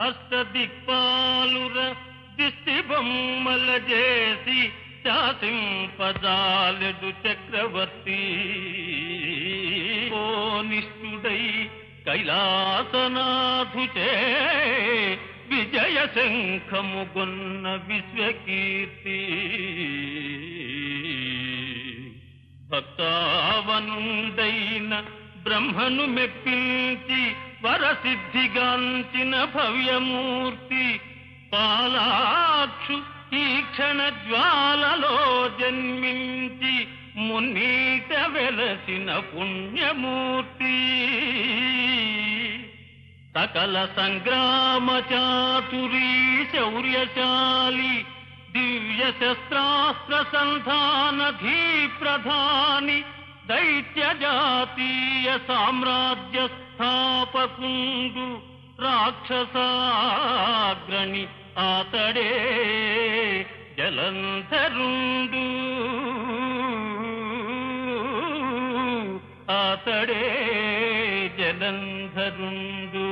అష్టదిక్పాలుర దిష్టి బొమ్మల చేసి శాసింపజాలెడు చక్రవర్తి. ఓ నిష్ఠుడై కైలాసనాథుచే విజయ శంఖముగొన్న విశ్వకీర్తి. భక్తావనుండైన బ్రహ్మను మెప్పించి వరసిద్ధిగాంచిన భవ్యమూర్తి పాలాక్షు ఈ క్షణ జ్వాలలో జన్మించి మున్నీట వెలసిన పుణ్యమూర్తి. సకల సంగ్రామ చాతురీ శౌర్యశాలి దివ్య శస్త్రాస్త్ర సంధానధీ ప్రధాని దైత్య జాతీయ సామ్రాజ్య స్థాపకుండు రాక్షసాగ్రణి ఆతడే జలంధరుండు. ఆతడే జలంధరుండు.